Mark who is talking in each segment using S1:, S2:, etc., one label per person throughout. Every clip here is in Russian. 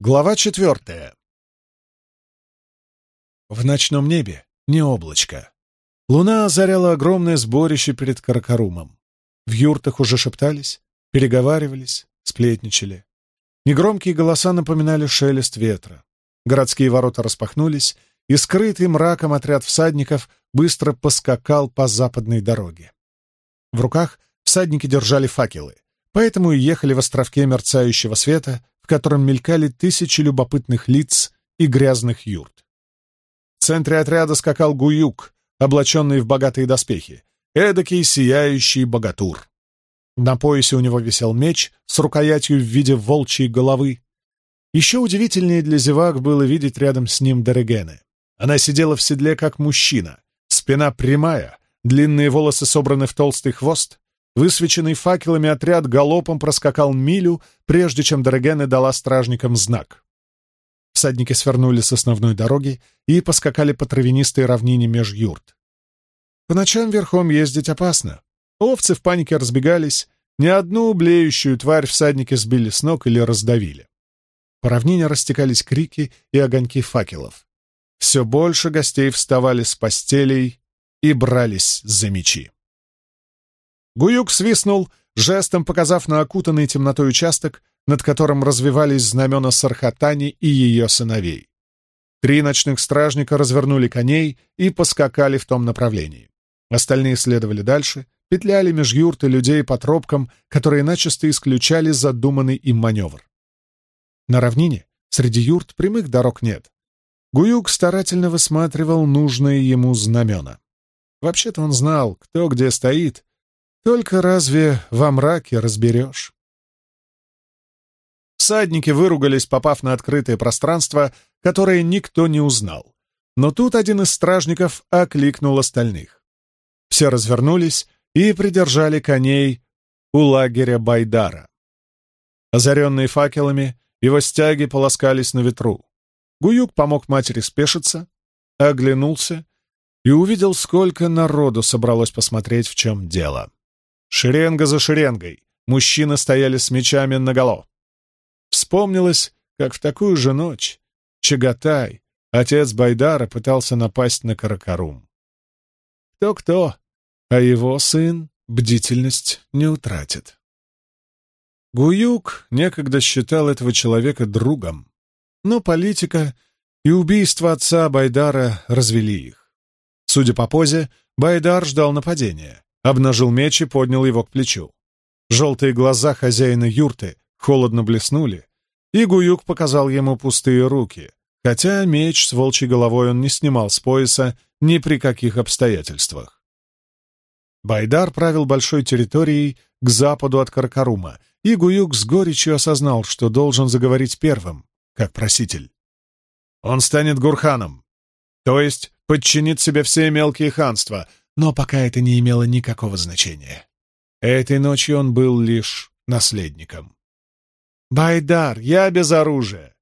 S1: Глава четвертая. В ночном небе не облачко. Луна озаряла огромное сборище перед Каракарумом. В юртах уже шептались, переговаривались, сплетничали. Негромкие голоса напоминали шелест ветра. Городские ворота распахнулись, и скрытый мраком отряд всадников быстро поскакал по западной дороге. В руках всадники держали факелы, поэтому и ехали в островке мерцающего света, в котором мелькали тысячи любопытных лиц и грязных юрт. В центре отряда скакал Гуюк, облаченный в богатые доспехи, эдакий сияющий богатур. На поясе у него висел меч с рукоятью в виде волчьей головы. Еще удивительнее для зевак было видеть рядом с ним Дерегене. Она сидела в седле, как мужчина, спина прямая, длинные волосы собраны в толстый хвост, Высвеченный факелами отряд галопом проскакал милю, прежде чем Дорогене дала стражникам знак. Всадники свернули с основной дороги и поскакали по травянистой равнине меж юрт. По ночам верхом ездить опасно. Овцы в панике разбегались, ни одну блеющую тварь всадники сбили с ног или раздавили. По равнине растекались крики и огоньки факелов. Все больше гостей вставали с постелей и брались за мечи. Гуюк свистнул, жестом показав на окутанный темнотой участок, над которым развивались знамена Сархатани и ее сыновей. Три ночных стражника развернули коней и поскакали в том направлении. Остальные следовали дальше, петляли меж юрты людей по тропкам, которые начисто исключали задуманный им маневр. На равнине среди юрт прямых дорог нет. Гуюк старательно высматривал нужные ему знамена. Вообще-то он знал, кто где стоит, только разве во мраке разберешь? Всадники выругались, попав на открытое пространство, которое никто не узнал. Но тут один из стражников окликнул остальных. Все развернулись и придержали коней у лагеря Байдара. Озаренные факелами, его стяги полоскались на ветру. Гуюк помог матери спешиться, оглянулся и увидел, сколько народу собралось посмотреть, в чем дело. Шеренга за шеренгой. Мужчины стояли с мечами наголо. Вспомнилось, как в такую же ночь Чагатай, отец Байдара, пытался напасть на Каракарум. Кто-кто, а его сын бдительность не утратит. Гуюк некогда считал этого человека другом, но политика и убийство отца Байдара развели их. Судя по позе, Байдар ждал нападения обнажил меч и поднял его к плечу. Желтые глаза хозяина юрты холодно блеснули, и Гуюк показал ему пустые руки, хотя меч с волчьей головой он не снимал с пояса ни при каких обстоятельствах. Байдар правил большой территорией к западу от Каркарума, и Гуюк с горечью осознал, что должен заговорить первым, как проситель. Он станет Гурханом, то есть подчинит себе все мелкие ханства, но пока это не имело никакого значения. Этой ночью он был лишь наследником. «Байдар, я без оружия.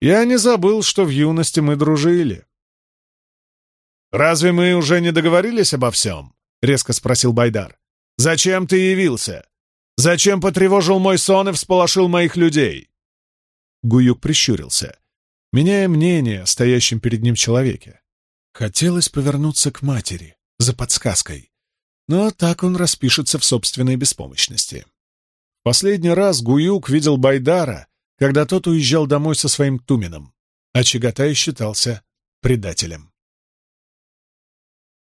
S1: Я не забыл, что в юности мы дружили». «Разве мы уже не договорились обо всем?» — резко спросил Байдар. «Зачем ты явился? Зачем потревожил мой сон и всполошил моих людей?» Гуюк прищурился, меняя мнение о стоящем перед ним человеке. Хотелось повернуться к матери, за подсказкой. Но так он распишется в собственной беспомощности. Последний раз Гуюк видел Байдара, когда тот уезжал домой со своим Туменом, а Чагатай считался предателем.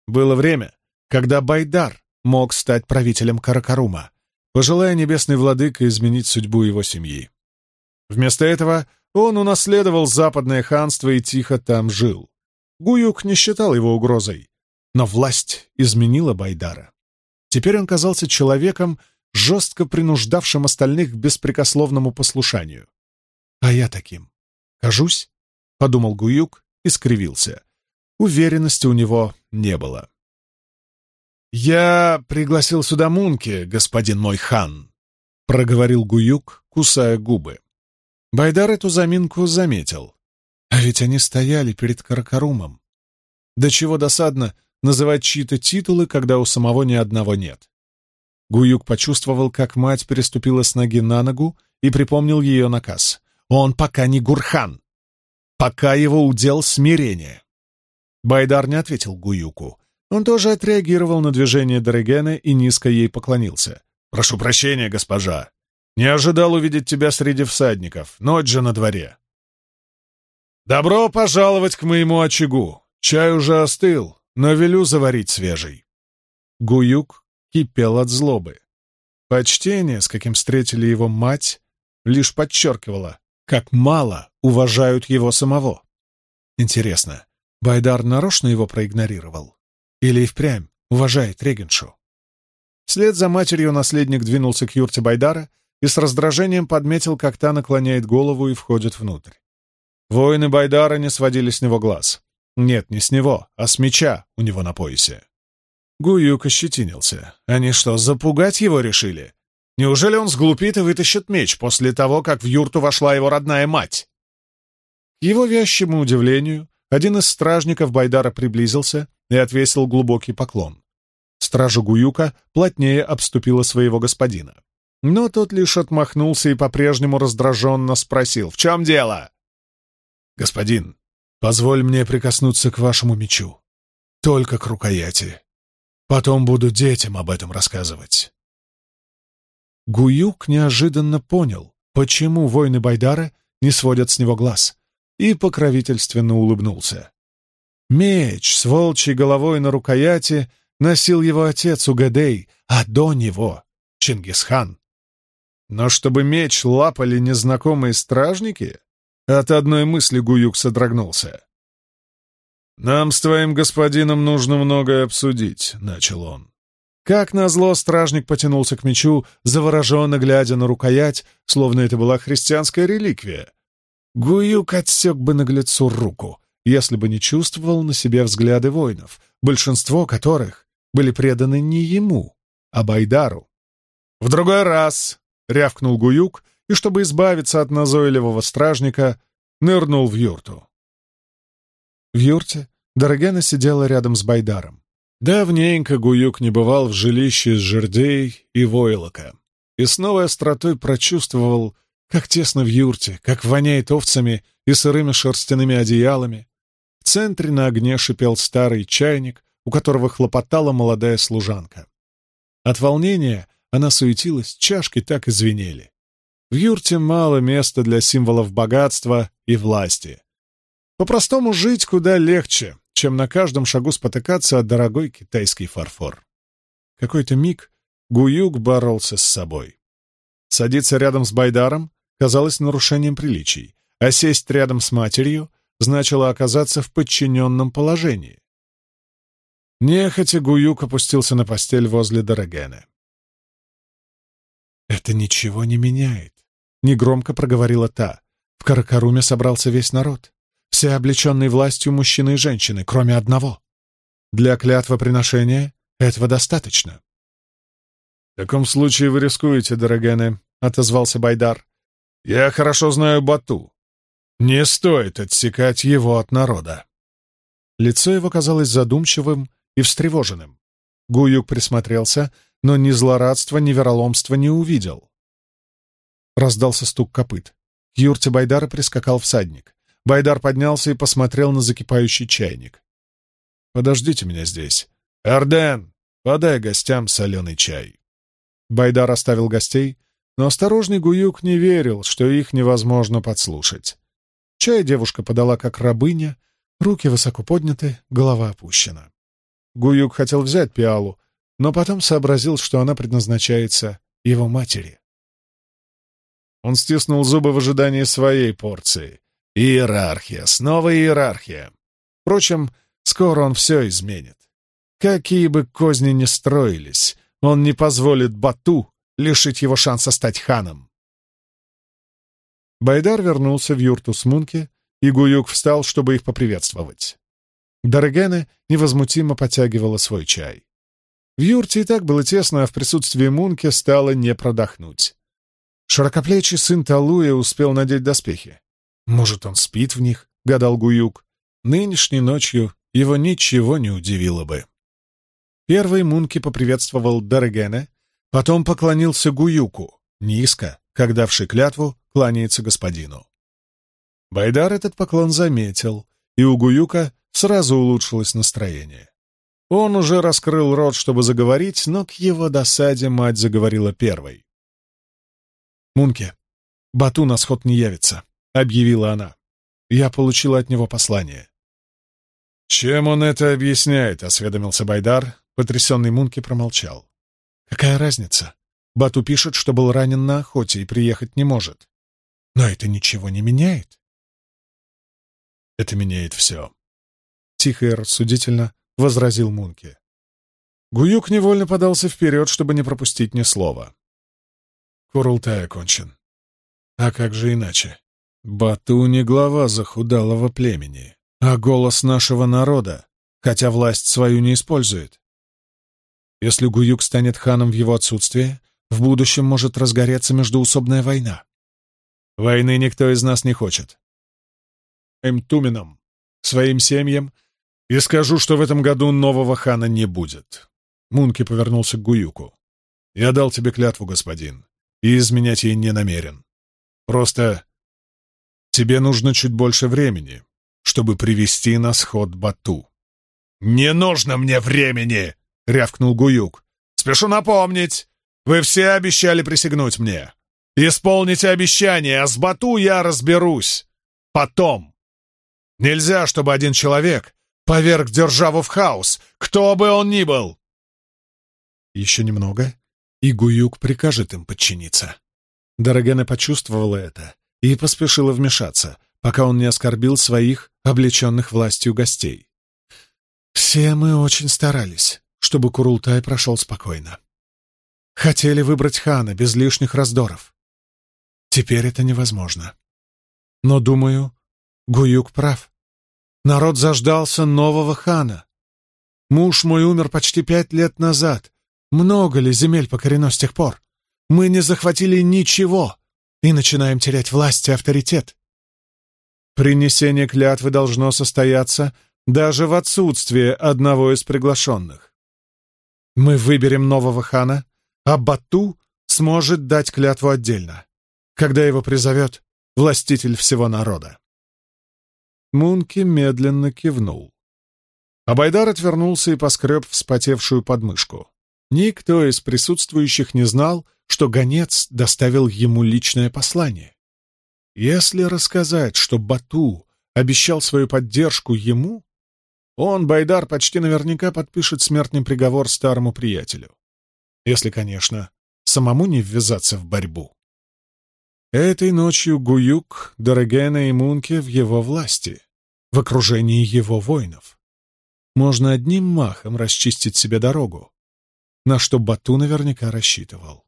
S1: Было время, когда Байдар мог стать правителем Каракарума, пожелая небесный владыка изменить судьбу его семьи. Вместо этого он унаследовал западное ханство и тихо там жил. Гуюк не считал его угрозой, но власть изменила Байдара. Теперь он казался человеком, жестко принуждавшим остальных к беспрекословному послушанию. «А я таким. Кажусь?» — подумал Гуюк и скривился. Уверенности у него не было. «Я пригласил сюда Мунки, господин мой хан», — проговорил Гуюк, кусая губы. Байдар эту заминку заметил. А ведь они стояли перед Каракарумом. До чего досадно, называть чьи-то титулы, когда у самого ни одного нет. Гуюк почувствовал, как мать переступила с ноги на ногу и припомнил ее наказ. Он пока не Гурхан. Пока его удел смирение. Байдар не ответил Гуюку. Он тоже отреагировал на движение Дорогена и низко ей поклонился. «Прошу прощения, госпожа. Не ожидал увидеть тебя среди всадников. Ночь же на дворе». «Добро пожаловать к моему очагу. Чай уже остыл, но велю заварить свежий». Гуюк кипел от злобы. Почтение, с каким встретили его мать, лишь подчеркивало, как мало уважают его самого. Интересно, Байдар нарочно его проигнорировал? Или и впрямь уважает регеншу? Вслед за матерью наследник двинулся к юрте Байдара и с раздражением подметил, как та наклоняет голову и входит внутрь. Воины Байдара не сводили с него глаз. Нет, не с него, а с меча у него на поясе. Гуюк ощетинился. Они что, запугать его решили? Неужели он сглупит и вытащит меч после того, как в юрту вошла его родная мать? К его вящему удивлению, один из стражников Байдара приблизился и отвесил глубокий поклон. Стража Гуюка плотнее обступила своего господина. Но тот лишь отмахнулся и по-прежнему раздраженно спросил, «В чем дело?» «Господин, позволь мне прикоснуться к вашему мечу. Только к рукояти. Потом буду детям об этом рассказывать». Гуюк неожиданно понял, почему воины Байдара не сводят с него глаз, и покровительственно улыбнулся. Меч с волчьей головой на рукояти носил его отец Угадей, а до него — Чингисхан. Но чтобы меч лапали незнакомые стражники, от одной мысли Гуюк содрогнулся. «Нам с твоим господином нужно многое обсудить», — начал он. Как назло, стражник потянулся к мечу, завороженно глядя на рукоять, словно это была христианская реликвия. Гуюк отсек бы наглецу руку, если бы не чувствовал на себе взгляды воинов, большинство которых были преданы не ему, а Байдару. «В другой раз!» — рявкнул Гуюк, и, чтобы избавиться от назойливого стражника, нырнул в юрту. В юрте Дорогена сидела рядом с Байдаром. Давненько Гуюк не бывал в жилище из жердей и войлока, и с новой остротой прочувствовал, как тесно в юрте, как воняет овцами и сырыми шерстяными одеялами. В центре на огне шипел старый чайник, у которого хлопотала молодая служанка. От волнения она суетилась, чашки так и звенели. В юрте мало места для символов богатства и власти. По-простому жить куда легче, чем на каждом шагу спотыкаться от дорогой китайский фарфор. Какой-то миг Гуюк боролся с собой. Садиться рядом с Байдаром казалось нарушением приличий, а сесть рядом с матерью значило оказаться в подчиненном положении. Нехотя Гуюк опустился на постель возле Дорогены. «Это ничего не меняет», — негромко проговорила та. «В Каракаруме собрался весь народ. Все облеченные властью мужчины и женщины, кроме одного. Для клятвоприношения этого достаточно». «В таком случае вы рискуете, Дорогене», — отозвался Байдар. «Я хорошо знаю Бату. Не стоит отсекать его от народа». Лицо его казалось задумчивым и встревоженным. Гуюк присмотрелся — но ни злорадства, ни вероломства не увидел. Раздался стук копыт. К юрте Байдара прискакал всадник. Байдар поднялся и посмотрел на закипающий чайник. «Подождите меня здесь. Эрден, подай гостям соленый чай». Байдар оставил гостей, но осторожный Гуюк не верил, что их невозможно подслушать. Чай девушка подала как рабыня, руки высоко подняты, голова опущена. Гуюк хотел взять пиалу, но потом сообразил, что она предназначается его матери. Он стиснул зубы в ожидании своей порции. Иерархия, снова иерархия. Впрочем, скоро он все изменит. Какие бы козни ни строились, он не позволит Бату лишить его шанса стать ханом. Байдар вернулся в юрту Смунки, и Гуюк встал, чтобы их поприветствовать. Дорогене невозмутимо потягивала свой чай. В юрте и так было тесно, а в присутствии Мунки стало не продохнуть. Широкоплечий сын Талуя успел надеть доспехи. Может, он спит в них, — гадал Гуюк. Нынешней ночью его ничего не удивило бы. Первый Мунки поприветствовал Дорогене, потом поклонился Гуюку, низко, как давший клятву, кланяется господину. Байдар этот поклон заметил, и у Гуюка сразу улучшилось настроение. Он уже раскрыл рот, чтобы заговорить, но к его досаде мать заговорила первой. «Мунке, Бату на сход не явится», — объявила она. «Я получила от него послание». «Чем он это объясняет?» — осведомился Байдар. Потрясенный Мунке промолчал. «Какая разница? Бату пишет, что был ранен на охоте и приехать не может. Но это ничего не меняет». «Это меняет все», — тихо и рассудительно возразил Мунке. Гуюк невольно подался вперед, чтобы не пропустить ни слова. Курултай окончен. А как же иначе? Бату не глава захудалого племени, а голос нашего народа, хотя власть свою не использует. Если Гуюк станет ханом в его отсутствие, в будущем может разгореться междуусобная война. Войны никто из нас не хочет. Эмтумином, своим семьям — и скажу, что в этом году нового хана не будет. Мунки повернулся к Гуюку. Я дал тебе клятву, господин, и изменять ей не намерен. Просто тебе нужно чуть больше времени, чтобы привести на сход Бату. «Не нужно мне времени!» — рявкнул Гуюк. «Спешу напомнить, вы все обещали присягнуть мне. Исполните обещание, а с Бату я разберусь. Потом. Нельзя, чтобы один человек поверг державу в хаос, кто бы он ни был!» Еще немного, и Гуюк прикажет им подчиниться. Дорогена почувствовала это и поспешила вмешаться, пока он не оскорбил своих, облеченных властью гостей. «Все мы очень старались, чтобы Курултай прошел спокойно. Хотели выбрать хана без лишних раздоров. Теперь это невозможно. Но, думаю, Гуюк прав. Народ заждался нового хана. Муж мой умер почти пять лет назад. Много ли земель покорено с тех пор? Мы не захватили ничего и начинаем терять власть и авторитет. Принесение клятвы должно состояться даже в отсутствие одного из приглашенных. Мы выберем нового хана, а Бату сможет дать клятву отдельно, когда его призовет властитель всего народа. Мунки медленно кивнул. Абайдар отвернулся и поскреб вспотевшую подмышку. Никто из присутствующих не знал, что гонец доставил ему личное послание. Если рассказать, что Бату обещал свою поддержку ему, он, Байдар, почти наверняка подпишет смертный приговор старому приятелю. Если, конечно, самому не ввязаться в борьбу. Этой ночью Гуюк, Дорогена и Мунке в его власти, в окружении его воинов. Можно одним махом расчистить себе дорогу, на что Бату наверняка рассчитывал.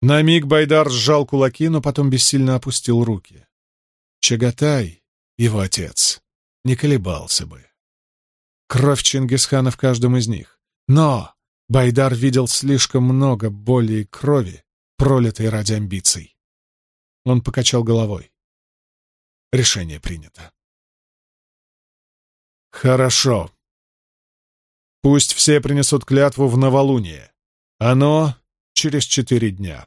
S1: На миг Байдар сжал кулаки, но потом бессильно опустил руки. Чагатай, его отец, не колебался бы. Кровь Чингисхана в каждом из них. Но Байдар видел слишком много боли и крови, пролитой ради амбиций. Он покачал головой. Решение принято. Хорошо. Пусть все принесут клятву в новолуние. Оно через четыре дня.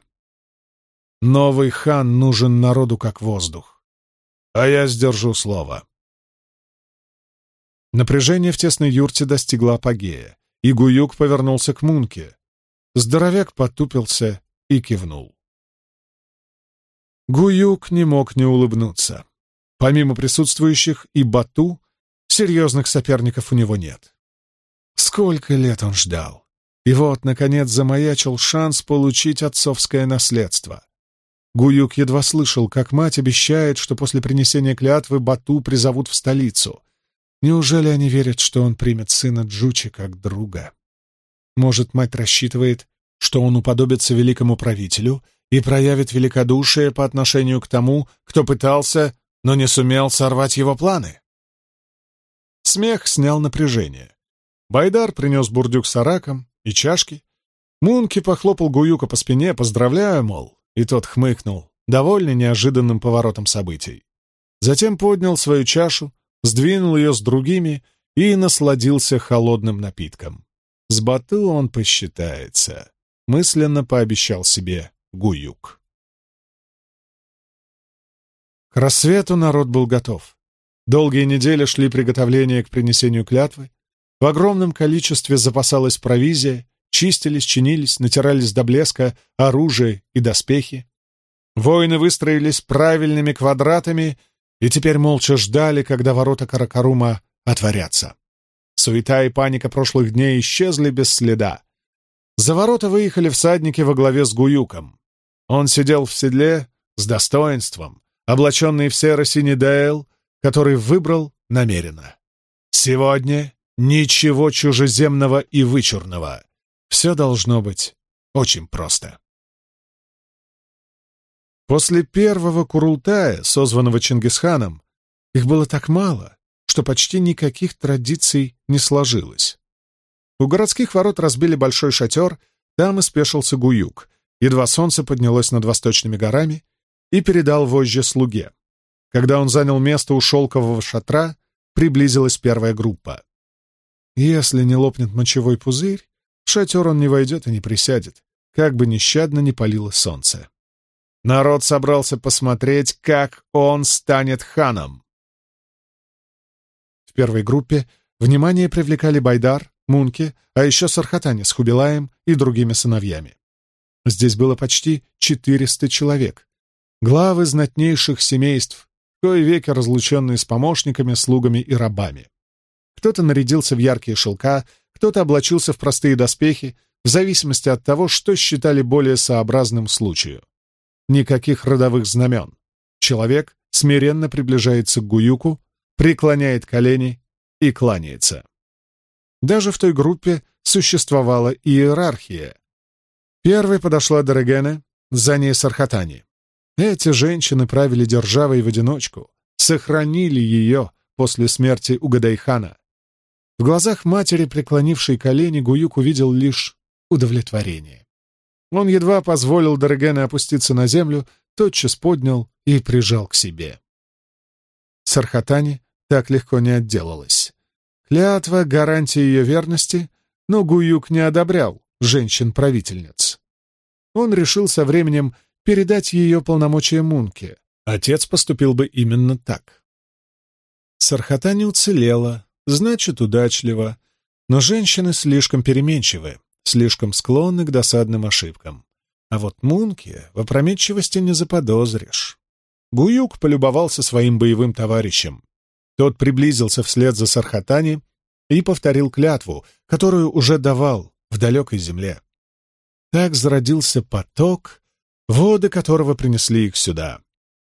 S1: Новый хан нужен народу как воздух. А я сдержу слово. Напряжение в тесной юрте достигло апогея, и Гуюк повернулся к Мунке. Здоровяк потупился и кивнул. Гуюк не мог не улыбнуться. Помимо присутствующих и Бату, серьезных соперников у него нет. Сколько лет он ждал. И вот, наконец, замаячил шанс получить отцовское наследство. Гуюк едва слышал, как мать обещает, что после принесения клятвы Бату призовут в столицу. Неужели они верят, что он примет сына Джучи как друга? Может, мать рассчитывает, что он уподобится великому правителю и проявит великодушие по отношению к тому, кто пытался, но не сумел сорвать его планы? Смех снял напряжение. Байдар принес бурдюк с араком и чашки. Мунки похлопал Гуюка по спине, поздравляя, мол, и тот хмыкнул, довольный неожиданным поворотом событий. Затем поднял свою чашу, сдвинул ее с другими и насладился холодным напитком. С Бату он посчитается, мысленно пообещал себе Гуюк. К рассвету народ был готов. Долгие недели шли приготовления к принесению клятвы. В огромном количестве запасалась провизия, чистились, чинились, натирались до блеска оружие и доспехи. Воины выстроились правильными квадратами и теперь молча ждали, когда ворота Каракарума отворятся. Суета и паника прошлых дней исчезли без следа. За ворота выехали всадники во главе с Гуюком. Он сидел в седле с достоинством, облаченный в серо-синий дейл, который выбрал намеренно. Сегодня ничего чужеземного и вычурного. Все должно быть очень просто. После первого Курултая, созванного Чингисханом, их было так мало, что почти никаких традиций не сложилось. У городских ворот разбили большой шатер, там и спешился Гуюк, едва солнце поднялось над восточными горами, и передал вожжи слуге. Когда он занял место у шелкового шатра, приблизилась первая группа. Если не лопнет мочевой пузырь, в шатер он не войдет и не присядет, как бы нещадно не палило солнце. Народ собрался посмотреть, как он станет ханом. В первой группе внимание привлекали Байдар, Мунки, а еще Сархатани с Хубилаем и другими сыновьями. Здесь было почти 400 человек. Главы знатнейших семейств, кое веки разлученные с помощниками, слугами и рабами. Кто-то нарядился в яркие шелка, кто-то облачился в простые доспехи, в зависимости от того, что считали более сообразным случаю. Никаких родовых знамен. Человек смиренно приближается к Гуюку, преклоняет колени и кланяется. Даже в той группе существовала иерархия. Первой подошла Дорогена, за ней Сархатани. Эти женщины правили державой в одиночку, сохранили ее после смерти Угадайхана. В глазах матери, преклонившей колени, Гуюк увидел лишь удовлетворение. Он едва позволил Дорогене опуститься на землю, тотчас поднял и прижал к себе. Сархатани так легко не отделалась. Клятва — гарантия ее верности, но Гуюк не одобрял женщин-правительниц. Он решил со временем передать ее полномочия Мунке. Отец поступил бы именно так. Сархата не уцелела, значит, удачливо, но женщины слишком переменчивы, слишком склонны к досадным ошибкам. А вот Мунке в опрометчивости не заподозришь. Гуюк полюбовался своим боевым товарищем. Тот приблизился вслед за Сархатани и повторил клятву, которую уже давал в далекой земле. Так зародился поток, воды которого принесли их сюда.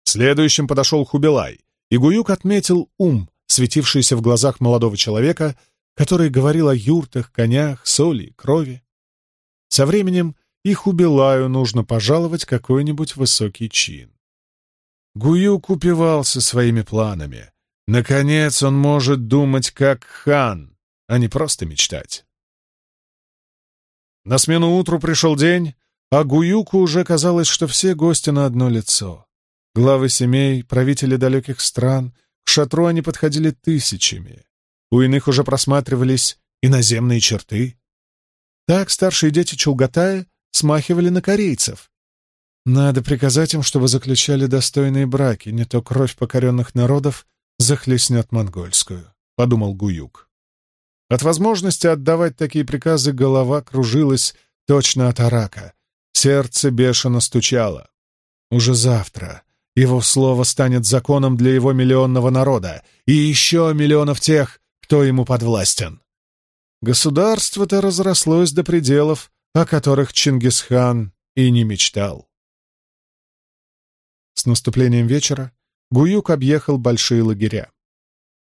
S1: Следующим подошел Хубилай, и Гуюк отметил ум, светившийся в глазах молодого человека, который говорил о юртах, конях, соли, крови. Со временем и Хубилаю нужно пожаловать какой-нибудь высокий чин. Гуюк упивался своими планами. Наконец он может думать как хан, а не просто мечтать. На смену утру пришел день, а Гуюку уже казалось, что все гости на одно лицо. Главы семей, правители далеких стран, к шатру они подходили тысячами. У иных уже просматривались иноземные черты. Так старшие дети Чулгатая смахивали на корейцев. Надо приказать им, чтобы заключали достойные браки, не то кровь покоренных народов захлестнет монгольскую, — подумал Гуюк. От возможности отдавать такие приказы голова кружилась точно от арака. Сердце бешено стучало. Уже завтра его слово станет законом для его миллионного народа и еще миллионов тех, кто ему подвластен. Государство-то разрослось до пределов, о которых Чингисхан и не мечтал. С наступлением вечера Гуюк объехал большие лагеря.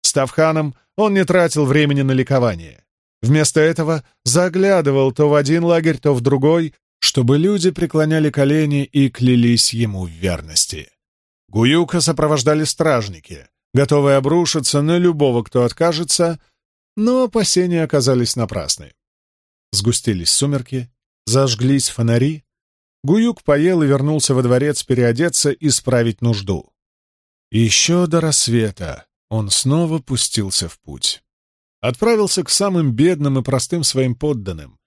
S1: Став ханом, он не тратил времени на ликование. Вместо этого заглядывал то в один лагерь, то в другой, чтобы люди преклоняли колени и клялись ему в верности. Гуюка сопровождали стражники, готовые обрушиться на любого, кто откажется, но опасения оказались напрасны. Сгустились сумерки, зажглись фонари. Гуюк поел и вернулся во дворец переодеться и справить нужду. Еще до рассвета он снова пустился в путь. Отправился к самым бедным и простым своим подданным,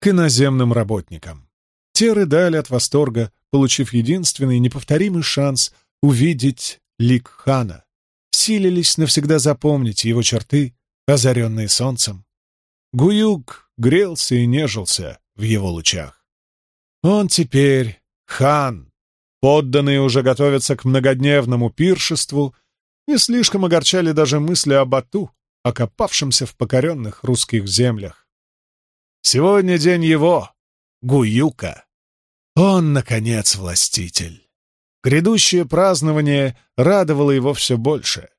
S1: к иноземным работникам. Те рыдали от восторга, получив единственный неповторимый шанс увидеть лик хана, силились навсегда запомнить его черты, озаренные солнцем. Гуюк грелся и нежился в его лучах. Он теперь хан. Подданные уже готовятся к многодневному пиршеству, не слишком огорчали даже мысли о Бату, окопавшемся в покоренных русских землях. Сегодня день его, Гуюка. Он, наконец, властитель. Грядущее празднование радовало его все больше.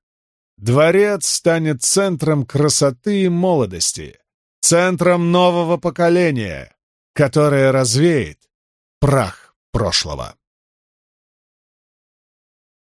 S1: Дворец станет центром красоты и молодости, центром нового поколения, которое развеет прах прошлого.